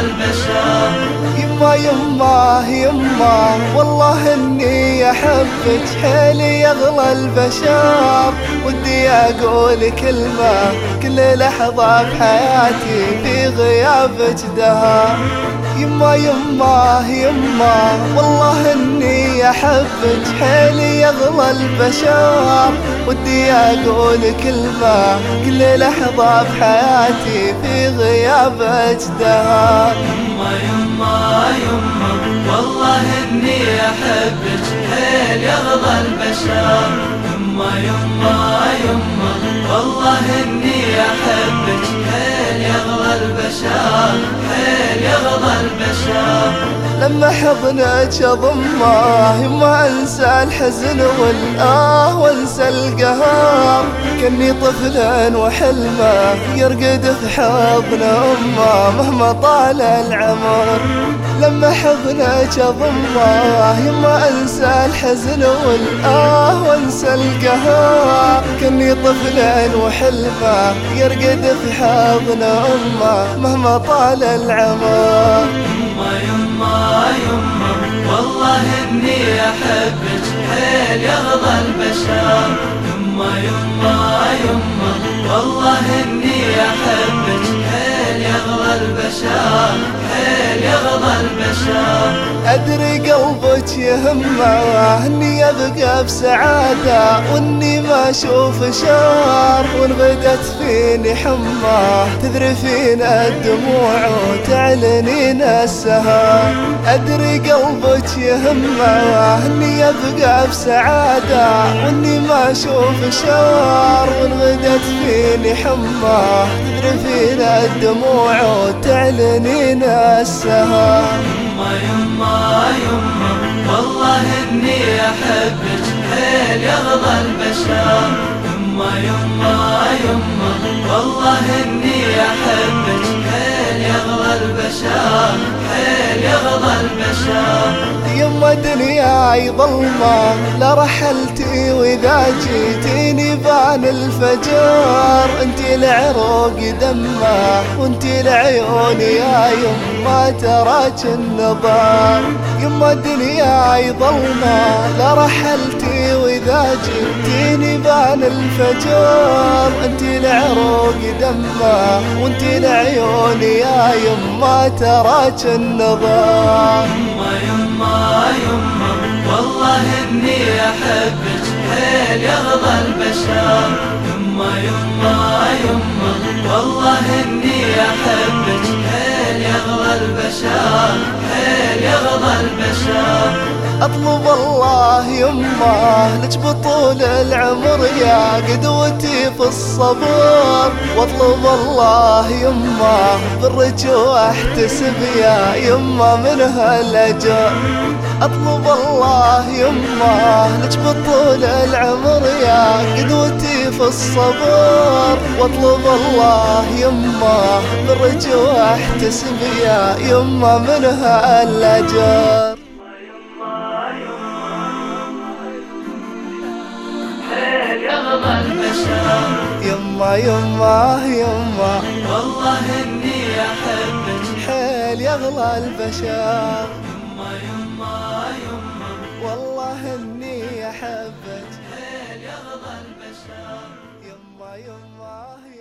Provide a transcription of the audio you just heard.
البشر يما يما يما والله إني أحبك حيل يغلى البشر. ودي أقول كلمة كل لحظة بحياتي في غيابك دهر يما يما يما والله إني أحبك حيل يغلى البشر. ودي أقول كلمة كل لحظة بحياتي في غيابك دهر يما يما يما والله إني أحبك حيل يغضى البشر. يما يما يما والله إني أحبك حيل يغضى البشر؟ حيل يغضى البشر؟ لما حضنك اضمه ما أنسى الحزن والآه وأنسى القهر. كني طفلا وحلمه يرقد في حضن أمه مهما طال العمر. لما حضنك اضمه ما أنسى الحزن والآه وأنسى القهر. كني طفلا وحلمه يرقد في حضن أمه مهما طال العمر. يما يما والله اني أحبك حيل يغضى البشر. يما يما يما والله اني أحبك. البشر أدري قلبك يهمه إني أبقى بسعادة وإني ما أشوف شر وإن غدت فيني حماه تذرفين الدموع وتعلنين السهر أدري قلبك يهمه إني أبقى بسعادة وإني ما أشوف شر وإن غدت فيني حماه تذرفين الدموع وتعلنين السهر يما يما يما والله اني أحبك حيل يغضى البشر. يما يما يما والله اني أحبك. يغضى يما دنياي ظلمة لا رحلتي وإذا جيتيني بان الفجر انتي العروق دمة وانتي العيون يا يما تراك النظر يما دنياي ظلمة لا رحلتي واذا جيتيني بأن الفجر انتي العروق دمه وانتي العيون يا يما تراك النظر يما يما يما والله إني أحبك حيل يغضى البشر. يما يما يما والله إني أحبك حيل يغضى البشر حيل يغضى البشر. أطلب الله يمه لك بطول العمر يا قدوتي في الصبر وأطلب الله يمه بالرجوع احتسب يا يمه من هالأجر. أطلب الله يمه لك بطول العمر يا قدوتي في الصبر وأطلب الله يمه بالرجوع احتسب يا يمه من هالأجر. يما يما يما. والله إني احبك حيل يغلى البشر. يما يما يما. والله إني احبك حيل يغضى البشر. يما يما.